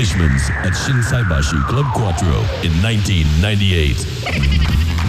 Fishman's at Shinsaibashi Club Quattro in 1998.